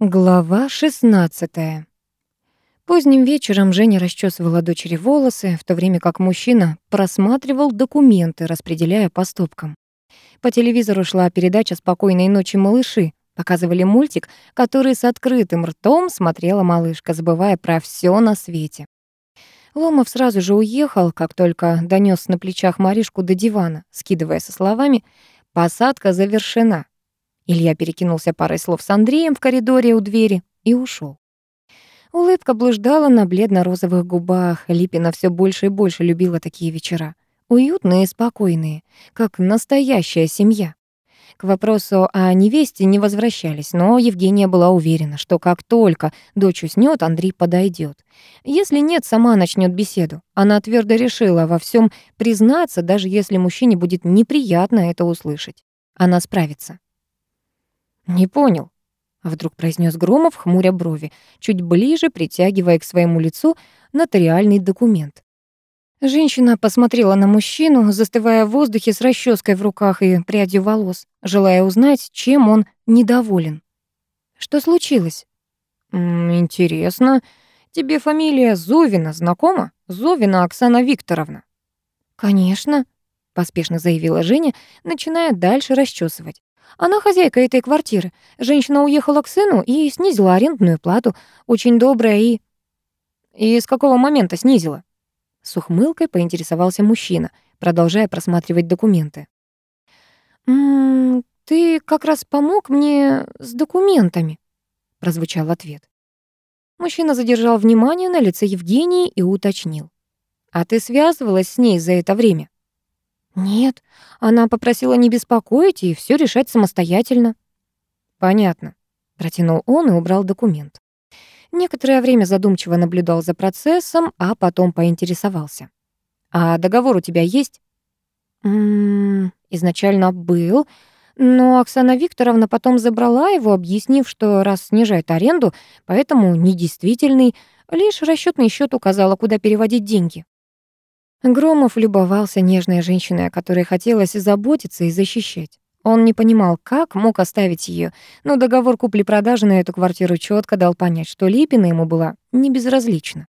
Глава 16. Поздним вечером Женя расчесывала дочери волосы, в то время как мужчина просматривал документы, распределяя по стопкам. По телевизору шла передача «Спокойной ночи, малыши». Показывали мультик, который с открытым ртом смотрела малышка, забывая про все на свете. Ломов сразу же уехал, как только донес на плечах Маришку до дивана, скидывая со словами «Посадка завершена». Илья перекинулся парой слов с Андреем в коридоре у двери и ушел. Улыбка блуждала на бледно-розовых губах. Липина все больше и больше любила такие вечера. Уютные и спокойные, как настоящая семья. К вопросу о невесте не возвращались, но Евгения была уверена, что как только дочь уснёт, Андрей подойдет. Если нет, сама начнет беседу. Она твердо решила во всем признаться, даже если мужчине будет неприятно это услышать. Она справится. «Не понял», — вдруг произнес Громов, хмуря брови, чуть ближе притягивая к своему лицу нотариальный документ. Женщина посмотрела на мужчину, застывая в воздухе с расческой в руках и прядью волос, желая узнать, чем он недоволен. «Что случилось?» «Интересно. Тебе фамилия Зовина знакома? Зовина Оксана Викторовна?» «Конечно», — поспешно заявила Женя, начиная дальше расчесывать. Она хозяйка этой квартиры. Женщина уехала к сыну и снизила арендную плату. Очень добрая и... И с какого момента снизила? С ухмылкой поинтересовался мужчина, продолжая просматривать документы. «М -м, «Ты как раз помог мне с документами», — прозвучал ответ. Мужчина задержал внимание на лице Евгении и уточнил. «А ты связывалась с ней за это время?» «Нет, она попросила не беспокоить и все решать самостоятельно». «Понятно», — протянул он и убрал документ. Некоторое время задумчиво наблюдал за процессом, а потом поинтересовался. «А договор у тебя есть?» «М -м, изначально был, но Оксана Викторовна потом забрала его, объяснив, что раз снижает аренду, поэтому недействительный, лишь расчетный счет указала, куда переводить деньги». Громов любовался нежной женщиной, о которой хотелось заботиться и защищать. Он не понимал, как мог оставить ее, но договор купли-продажи на эту квартиру четко дал понять, что Липина ему была не безразлична.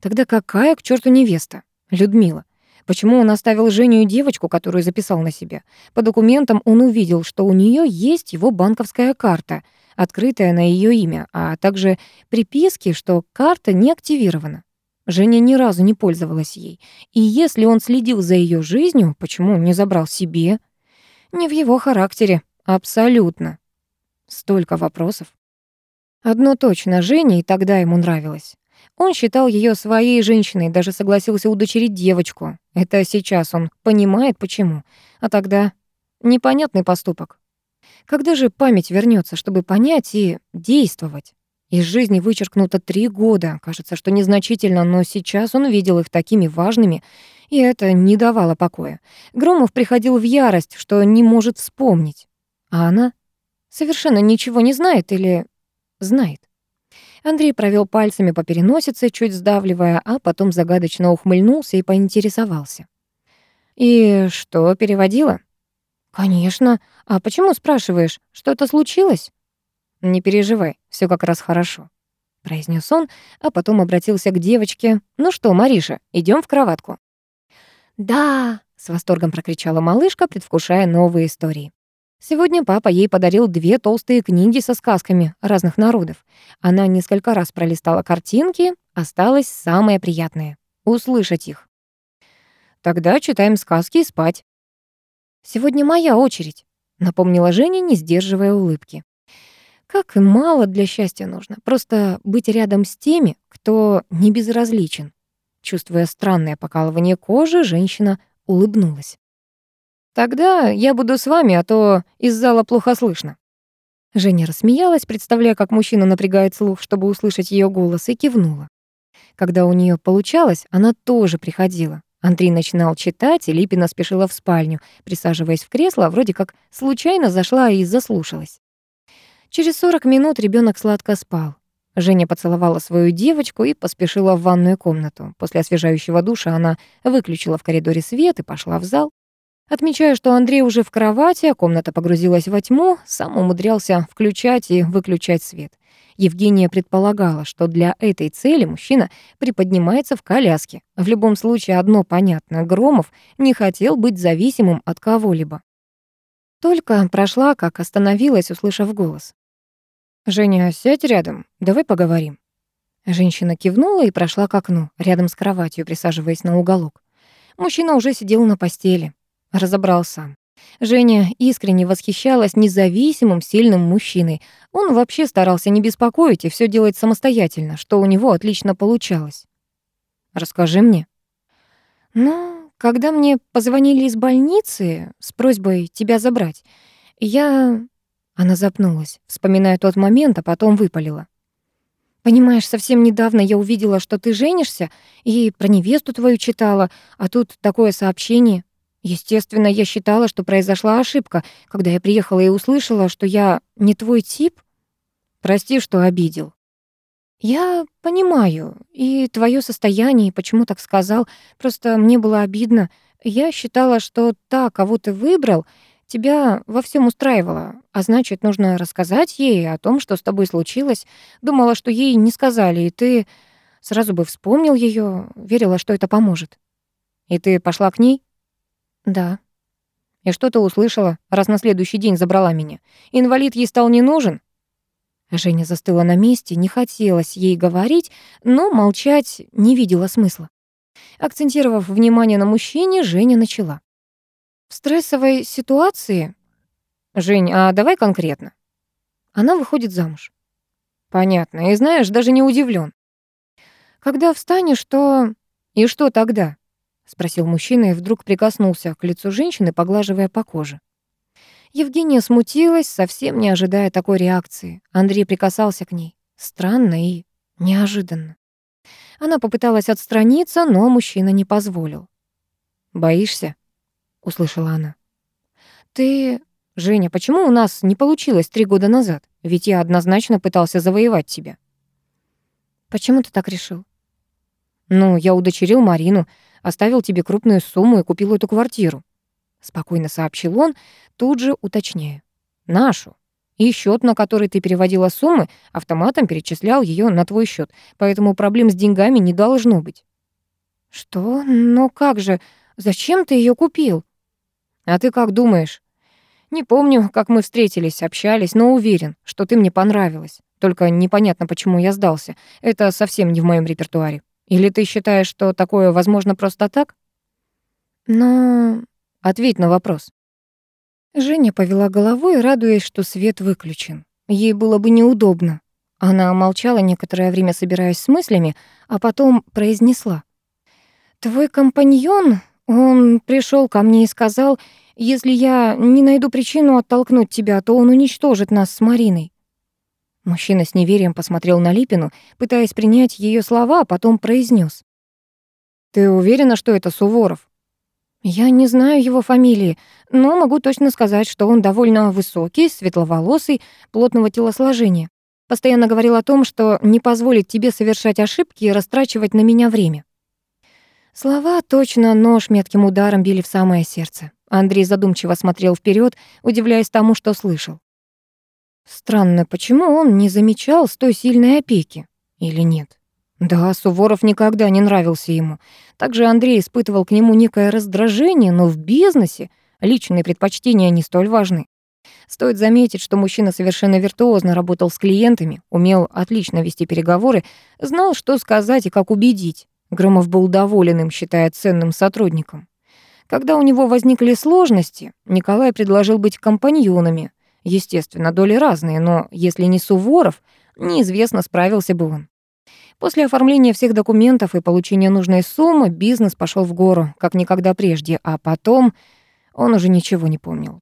Тогда какая к черту невеста? Людмила. Почему он оставил Женю и девочку, которую записал на себя? По документам он увидел, что у нее есть его банковская карта, открытая на ее имя, а также приписки, что карта не активирована. Женя ни разу не пользовалась ей. И если он следил за ее жизнью, почему не забрал себе? Не в его характере. Абсолютно. Столько вопросов. Одно точно, Женя и тогда ему нравилось. Он считал ее своей женщиной, даже согласился удочерить девочку. Это сейчас он понимает, почему. А тогда непонятный поступок. Когда же память вернется, чтобы понять и действовать? Из жизни вычеркнуто три года. Кажется, что незначительно, но сейчас он видел их такими важными, и это не давало покоя. Громов приходил в ярость, что не может вспомнить. А она совершенно ничего не знает или знает. Андрей провел пальцами по переносице, чуть сдавливая, а потом загадочно ухмыльнулся и поинтересовался. «И что, переводила?» «Конечно. А почему спрашиваешь? Что-то случилось?» «Не переживай, все как раз хорошо», — произнес он, а потом обратился к девочке. «Ну что, Мариша, идем в кроватку?» «Да!» — с восторгом прокричала малышка, предвкушая новые истории. Сегодня папа ей подарил две толстые книги со сказками разных народов. Она несколько раз пролистала картинки, осталось самое приятное — услышать их. «Тогда читаем сказки и спать». «Сегодня моя очередь», — напомнила Женя, не сдерживая улыбки. Как мало для счастья нужно. Просто быть рядом с теми, кто не безразличен. Чувствуя странное покалывание кожи, женщина улыбнулась. «Тогда я буду с вами, а то из зала плохо слышно». Женя рассмеялась, представляя, как мужчина напрягает слух, чтобы услышать ее голос, и кивнула. Когда у нее получалось, она тоже приходила. Андрей начинал читать, и Липина спешила в спальню, присаживаясь в кресло, вроде как случайно зашла и заслушалась. Через 40 минут ребенок сладко спал. Женя поцеловала свою девочку и поспешила в ванную комнату. После освежающего душа она выключила в коридоре свет и пошла в зал. Отмечая, что Андрей уже в кровати, а комната погрузилась во тьму, сам умудрялся включать и выключать свет. Евгения предполагала, что для этой цели мужчина приподнимается в коляске. В любом случае одно понятно, Громов не хотел быть зависимым от кого-либо. Только прошла, как остановилась, услышав голос. «Женя, сядь рядом, давай поговорим». Женщина кивнула и прошла к окну, рядом с кроватью, присаживаясь на уголок. Мужчина уже сидел на постели. Разобрал сам. Женя искренне восхищалась независимым, сильным мужчиной. Он вообще старался не беспокоить и все делать самостоятельно, что у него отлично получалось. «Расскажи мне». «Ну, когда мне позвонили из больницы с просьбой тебя забрать, я...» Она запнулась, вспоминая тот момент, а потом выпалила. «Понимаешь, совсем недавно я увидела, что ты женишься, и про невесту твою читала, а тут такое сообщение. Естественно, я считала, что произошла ошибка, когда я приехала и услышала, что я не твой тип. Прости, что обидел. Я понимаю, и твое состояние, и почему так сказал, просто мне было обидно. Я считала, что та, кого ты выбрал, тебя во всем устраивала, а значит, нужно рассказать ей о том, что с тобой случилось. Думала, что ей не сказали, и ты сразу бы вспомнил ее, верила, что это поможет. И ты пошла к ней? Да. И что ты услышала, раз на следующий день забрала меня? Инвалид ей стал не нужен? Женя застыла на месте, не хотелось ей говорить, но молчать не видела смысла. Акцентировав внимание на мужчине, Женя начала. Стрессовой ситуации... Жень, а давай конкретно. Она выходит замуж. Понятно. И знаешь, даже не удивлен. Когда встанешь, то... И что тогда? — спросил мужчина и вдруг прикоснулся к лицу женщины, поглаживая по коже. Евгения смутилась, совсем не ожидая такой реакции. Андрей прикасался к ней. Странно и неожиданно. Она попыталась отстраниться, но мужчина не позволил. «Боишься?» — услышала она. «Ты... Женя, почему у нас не получилось три года назад? Ведь я однозначно пытался завоевать тебя». «Почему ты так решил?» «Ну, я удочерил Марину, Оставил тебе крупную сумму и купил эту квартиру. Спокойно сообщил он, тут же уточняя. Нашу. И счет, на который ты переводила суммы, автоматом перечислял ее на твой счет, поэтому проблем с деньгами не должно быть. Что? Но как же? Зачем ты ее купил? А ты как думаешь? Не помню, как мы встретились, общались, но уверен, что ты мне понравилась. Только непонятно, почему я сдался. Это совсем не в моем репертуаре. Или ты считаешь, что такое возможно просто так? Но ответь на вопрос. Женя повела головой, радуясь, что свет выключен. Ей было бы неудобно. Она молчала некоторое время, собираясь с мыслями, а потом произнесла. «Твой компаньон, он пришел ко мне и сказал, если я не найду причину оттолкнуть тебя, то он уничтожит нас с Мариной. Мужчина с неверием посмотрел на Липину, пытаясь принять ее слова, а потом произнес: «Ты уверена, что это Суворов?» «Я не знаю его фамилии, но могу точно сказать, что он довольно высокий, светловолосый, плотного телосложения. Постоянно говорил о том, что не позволит тебе совершать ошибки и растрачивать на меня время». Слова точно нож метким ударом били в самое сердце. Андрей задумчиво смотрел вперед, удивляясь тому, что слышал. Странно, почему он не замечал с той сильной опеки? Или нет? Да, Суворов никогда не нравился ему. Также Андрей испытывал к нему некое раздражение, но в бизнесе личные предпочтения не столь важны. Стоит заметить, что мужчина совершенно виртуозно работал с клиентами, умел отлично вести переговоры, знал, что сказать и как убедить. Громов был доволен им, считая ценным сотрудником. Когда у него возникли сложности, Николай предложил быть компаньонами, Естественно, доли разные, но если не Суворов, неизвестно, справился бы он. После оформления всех документов и получения нужной суммы бизнес пошел в гору, как никогда прежде, а потом он уже ничего не помнил.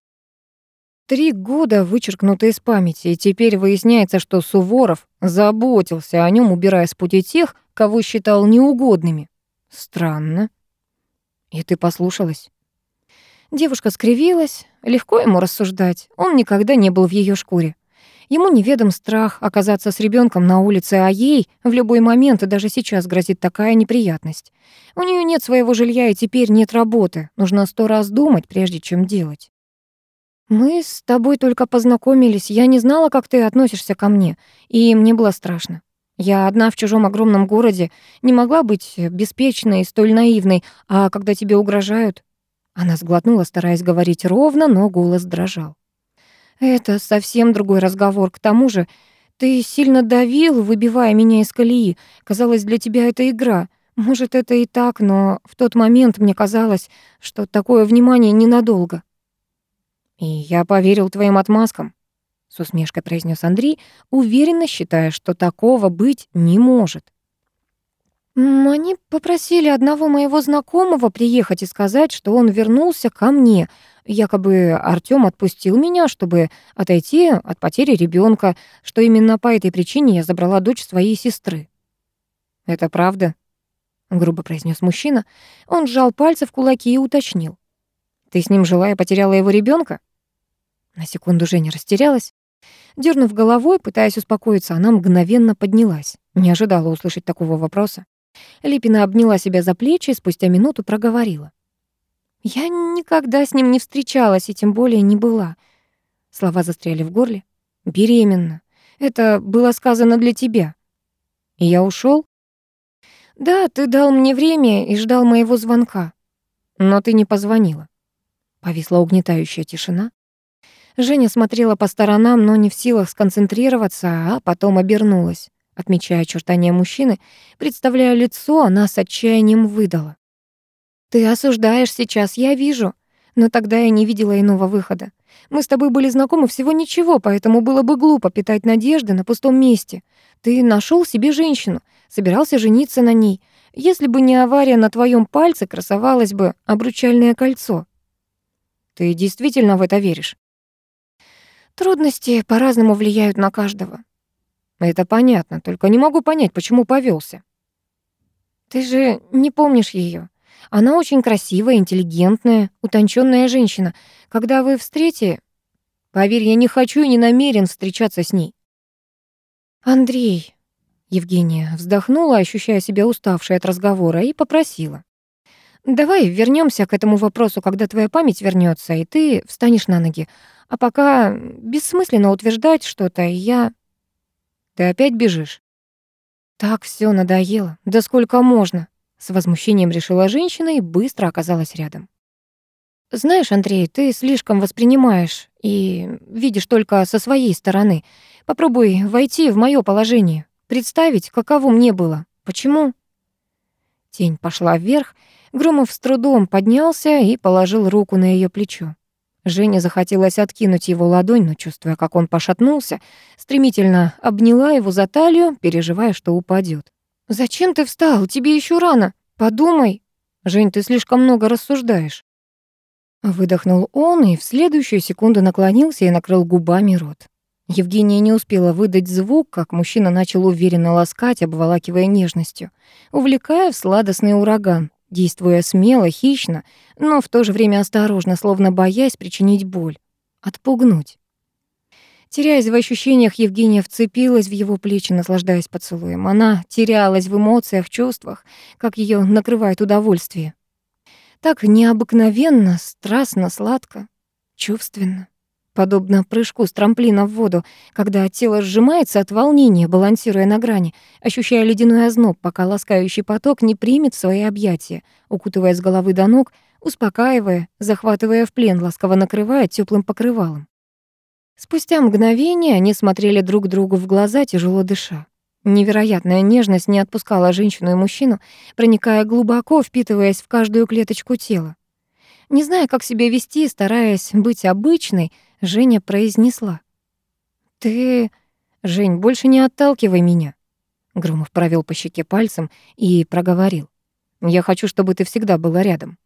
Три года вычеркнуты из памяти, и теперь выясняется, что Суворов заботился о нем, убирая с пути тех, кого считал неугодными. Странно. И ты послушалась? Девушка скривилась. Легко ему рассуждать. Он никогда не был в ее шкуре. Ему неведом страх оказаться с ребенком на улице, а ей в любой момент и даже сейчас грозит такая неприятность. У нее нет своего жилья и теперь нет работы. Нужно сто раз думать, прежде чем делать. Мы с тобой только познакомились, я не знала, как ты относишься ко мне, и мне было страшно. Я одна в чужом огромном городе, не могла быть беспечной и столь наивной, а когда тебе угрожают... Она сглотнула, стараясь говорить ровно, но голос дрожал. Это совсем другой разговор. К тому же ты сильно давил, выбивая меня из колеи. Казалось, для тебя это игра. Может, это и так, но в тот момент мне казалось, что такое внимание ненадолго. И я поверил твоим отмазкам с усмешкой произнес Андрей, уверенно считая, что такого быть не может. Они попросили одного моего знакомого приехать и сказать, что он вернулся ко мне. Якобы Артём отпустил меня, чтобы отойти от потери ребенка, что именно по этой причине я забрала дочь своей сестры. «Это правда?» — грубо произнес мужчина. Он сжал пальцы в кулаки и уточнил. «Ты с ним жила и потеряла его ребенка? На секунду Женя растерялась. Дернув головой, пытаясь успокоиться, она мгновенно поднялась. Не ожидала услышать такого вопроса. Липина обняла себя за плечи и спустя минуту проговорила. «Я никогда с ним не встречалась и тем более не была». Слова застряли в горле. «Беременна. Это было сказано для тебя». «И я ушел? «Да, ты дал мне время и ждал моего звонка. Но ты не позвонила». Повисла угнетающая тишина. Женя смотрела по сторонам, но не в силах сконцентрироваться, а потом обернулась. Отмечая очертания мужчины, представляя лицо, она с отчаянием выдала. «Ты осуждаешь сейчас, я вижу. Но тогда я не видела иного выхода. Мы с тобой были знакомы всего ничего, поэтому было бы глупо питать надежды на пустом месте. Ты нашел себе женщину, собирался жениться на ней. Если бы не авария на твоем пальце, красовалось бы обручальное кольцо». «Ты действительно в это веришь?» Трудности по-разному влияют на каждого. Это понятно, только не могу понять, почему повелся. Ты же не помнишь ее. Она очень красивая, интеллигентная, утонченная женщина. Когда вы встретите... Поверь, я не хочу и не намерен встречаться с ней. Андрей... Евгения вздохнула, ощущая себя уставшей от разговора, и попросила. «Давай вернемся к этому вопросу, когда твоя память вернется, и ты встанешь на ноги. А пока бессмысленно утверждать что-то, я... Ты опять бежишь? Так все надоело. Да сколько можно? С возмущением решила женщина и быстро оказалась рядом. Знаешь, Андрей, ты слишком воспринимаешь и видишь только со своей стороны. Попробуй войти в моё положение, представить, каково мне было. Почему? Тень пошла вверх, Громов с трудом поднялся и положил руку на её плечо. Жене захотелось откинуть его ладонь, но, чувствуя, как он пошатнулся, стремительно обняла его за талию, переживая, что упадет. «Зачем ты встал? Тебе еще рано. Подумай». «Жень, ты слишком много рассуждаешь». Выдохнул он и в следующую секунду наклонился и накрыл губами рот. Евгения не успела выдать звук, как мужчина начал уверенно ласкать, обволакивая нежностью, увлекая в сладостный ураган, действуя смело, хищно, но в то же время осторожно, словно боясь причинить боль, отпугнуть. Теряясь в ощущениях, Евгения вцепилась в его плечи, наслаждаясь поцелуем. Она терялась в эмоциях, чувствах, как ее накрывает удовольствие. Так необыкновенно, страстно, сладко, чувственно подобно прыжку с трамплина в воду, когда тело сжимается от волнения, балансируя на грани, ощущая ледяной озноб, пока ласкающий поток не примет свои объятия, укутывая с головы до ног, успокаивая, захватывая в плен, ласково накрывая теплым покрывалом. Спустя мгновение они смотрели друг другу в глаза, тяжело дыша. Невероятная нежность не отпускала женщину и мужчину, проникая глубоко, впитываясь в каждую клеточку тела. Не зная, как себя вести, стараясь быть обычной, Женя произнесла. «Ты, Жень, больше не отталкивай меня». Громов провел по щеке пальцем и проговорил. «Я хочу, чтобы ты всегда была рядом».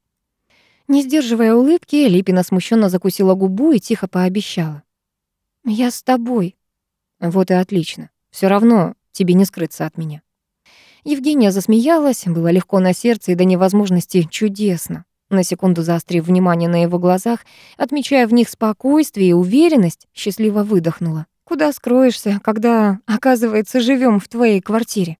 Не сдерживая улыбки, Липина смущенно закусила губу и тихо пообещала. «Я с тобой». «Вот и отлично. Все равно тебе не скрыться от меня». Евгения засмеялась, было легко на сердце и до невозможности чудесно. На секунду заострив внимание на его глазах, отмечая в них спокойствие и уверенность, счастливо выдохнула. «Куда скроешься, когда, оказывается, живем в твоей квартире?»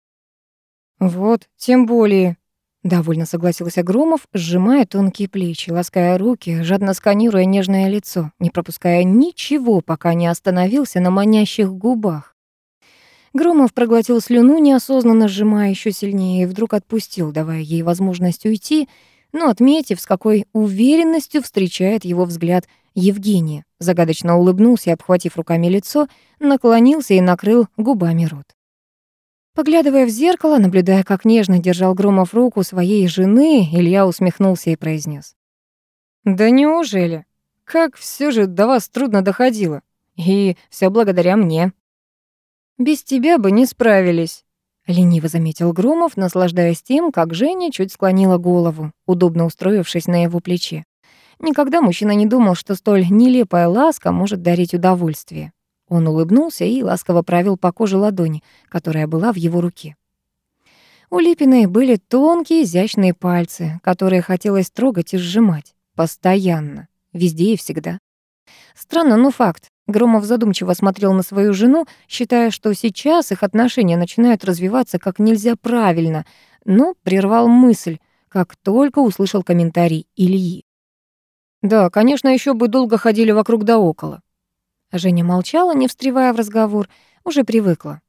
«Вот, тем более», — Довольно согласился Громов, сжимая тонкие плечи, лаская руки, жадно сканируя нежное лицо, не пропуская ничего, пока не остановился на манящих губах. Громов проглотил слюну, неосознанно сжимая еще сильнее, и вдруг отпустил, давая ей возможность уйти, но отметив, с какой уверенностью встречает его взгляд Евгения, загадочно улыбнулся обхватив руками лицо, наклонился и накрыл губами рот. Поглядывая в зеркало, наблюдая, как нежно держал Громов руку своей жены, Илья усмехнулся и произнес: «Да неужели? Как все же до вас трудно доходило? И все благодаря мне». «Без тебя бы не справились», — лениво заметил Громов, наслаждаясь тем, как Женя чуть склонила голову, удобно устроившись на его плече. Никогда мужчина не думал, что столь нелепая ласка может дарить удовольствие. Он улыбнулся и ласково провел по коже ладони, которая была в его руке. У Липиной были тонкие, изящные пальцы, которые хотелось трогать и сжимать. Постоянно. Везде и всегда. Странно, но факт. Громов задумчиво смотрел на свою жену, считая, что сейчас их отношения начинают развиваться как нельзя правильно, но прервал мысль, как только услышал комментарий Ильи. «Да, конечно, еще бы долго ходили вокруг да около». Женя молчала, не встревая в разговор, уже привыкла.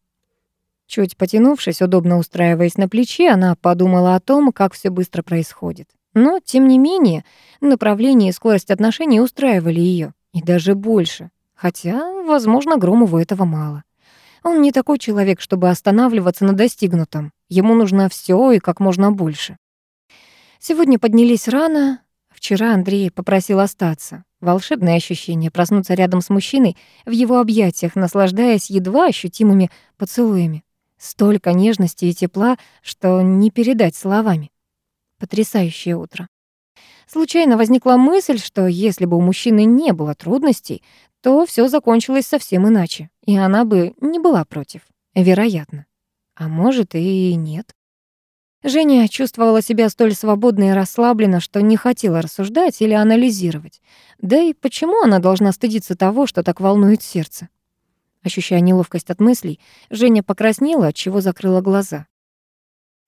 Чуть потянувшись, удобно устраиваясь на плече, она подумала о том, как все быстро происходит. Но, тем не менее, направление и скорость отношений устраивали ее, и даже больше. Хотя, возможно, Громову этого мало. Он не такой человек, чтобы останавливаться на достигнутом. Ему нужно все и как можно больше. Сегодня поднялись рано. Вчера Андрей попросил остаться. Волшебное ощущение проснуться рядом с мужчиной в его объятиях, наслаждаясь едва ощутимыми поцелуями. Столько нежности и тепла, что не передать словами. Потрясающее утро. Случайно возникла мысль, что если бы у мужчины не было трудностей, то все закончилось совсем иначе, и она бы не была против. Вероятно. А может, и нет. Женя чувствовала себя столь свободно и расслабленно, что не хотела рассуждать или анализировать. Да и почему она должна стыдиться того, что так волнует сердце? Ощущая неловкость от мыслей, Женя покраснела, от чего закрыла глаза.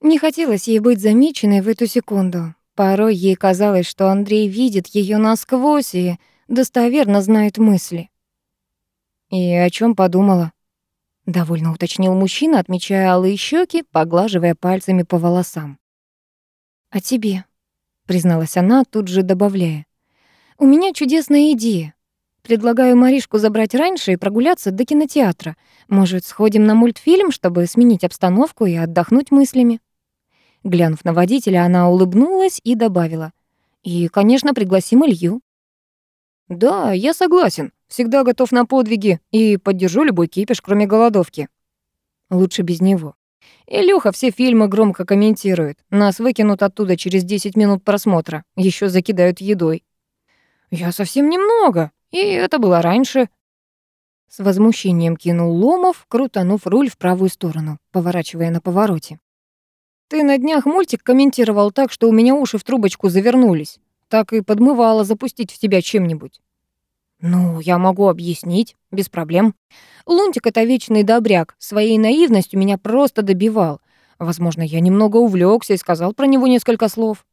Не хотелось ей быть замеченной в эту секунду. Порой ей казалось, что Андрей видит ее насквозь и достоверно знает мысли. «И о чем подумала?» — довольно уточнил мужчина, отмечая алые щеки, поглаживая пальцами по волосам. «О тебе», — призналась она, тут же добавляя. «У меня чудесная идея. Предлагаю Маришку забрать раньше и прогуляться до кинотеатра. Может, сходим на мультфильм, чтобы сменить обстановку и отдохнуть мыслями?» Глянув на водителя, она улыбнулась и добавила. «И, конечно, пригласим Илью». «Да, я согласен. Всегда готов на подвиги и поддержу любой кипиш, кроме голодовки». «Лучше без него». Илюха все фильмы громко комментирует. Нас выкинут оттуда через 10 минут просмотра. Еще закидают едой. «Я совсем немного. И это было раньше». С возмущением кинул Ломов, крутанув руль в правую сторону, поворачивая на повороте. «Ты на днях мультик комментировал так, что у меня уши в трубочку завернулись так и подмывало запустить в тебя чем-нибудь. Ну, я могу объяснить, без проблем. Лунтик — это вечный добряк, своей наивностью меня просто добивал. Возможно, я немного увлекся и сказал про него несколько слов.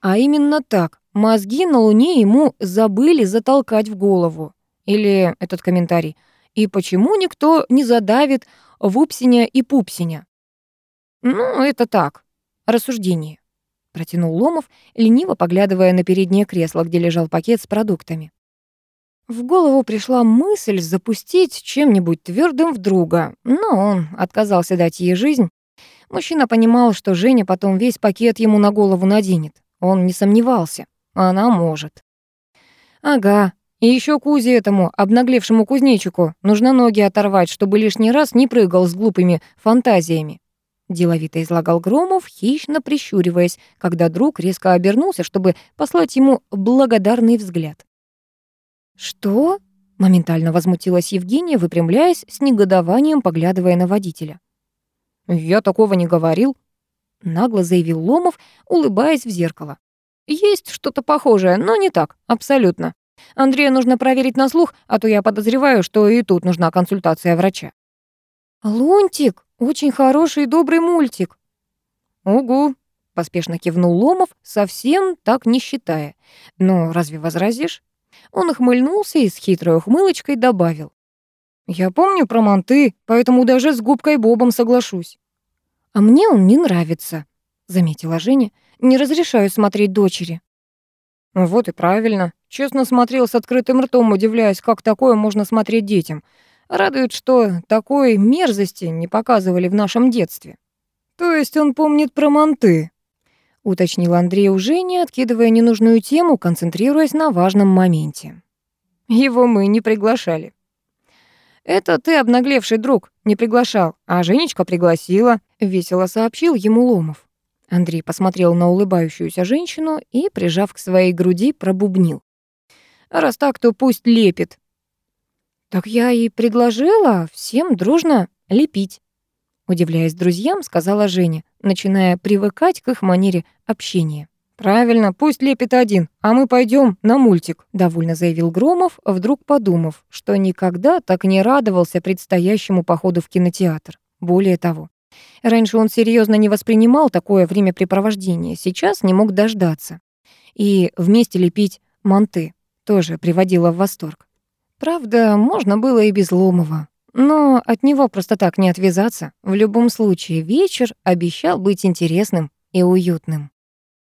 А именно так, мозги на Луне ему забыли затолкать в голову. Или этот комментарий. И почему никто не задавит Вупсиня и Пупсиня? Ну, это так, рассуждение протянул Ломов, лениво поглядывая на переднее кресло, где лежал пакет с продуктами. В голову пришла мысль запустить чем-нибудь твердым в друга, но он отказался дать ей жизнь. Мужчина понимал, что Женя потом весь пакет ему на голову наденет. Он не сомневался. Она может. Ага, и еще Кузе этому, обнаглевшему кузнечику, нужно ноги оторвать, чтобы лишний раз не прыгал с глупыми фантазиями. Деловито излагал Громов, хищно прищуриваясь, когда друг резко обернулся, чтобы послать ему благодарный взгляд. «Что?» — моментально возмутилась Евгения, выпрямляясь, с негодованием поглядывая на водителя. «Я такого не говорил», — нагло заявил Ломов, улыбаясь в зеркало. «Есть что-то похожее, но не так, абсолютно. Андрея нужно проверить на слух, а то я подозреваю, что и тут нужна консультация врача». «Лунтик!» Очень хороший и добрый мультик. Угу, — поспешно кивнул Ломов, совсем так не считая. «Но разве возразишь?» Он охмыльнулся и с хитрой ухмылочкой добавил. «Я помню про манты, поэтому даже с губкой Бобом соглашусь». «А мне он не нравится», — заметила Женя. «Не разрешаю смотреть дочери». «Вот и правильно. Честно смотрел с открытым ртом, удивляясь, как такое можно смотреть детям. Радует, что такой мерзости не показывали в нашем детстве». «То есть он помнит про манты?» — уточнил Андрей у Жени, откидывая ненужную тему, концентрируясь на важном моменте. «Его мы не приглашали». «Это ты, обнаглевший друг, не приглашал, а Женечка пригласила», — весело сообщил ему Ломов. Андрей посмотрел на улыбающуюся женщину и, прижав к своей груди, пробубнил. «Раз так, то пусть лепит». «Так я и предложила всем дружно лепить». Удивляясь друзьям, сказала Женя, начиная привыкать к их манере общения. «Правильно, пусть лепит один, а мы пойдем на мультик», довольно заявил Громов, вдруг подумав, что никогда так не радовался предстоящему походу в кинотеатр. Более того, раньше он серьезно не воспринимал такое времяпрепровождение, сейчас не мог дождаться. И вместе лепить манты тоже приводило в восторг. Правда, можно было и без Ломова. Но от него просто так не отвязаться. В любом случае, вечер обещал быть интересным и уютным.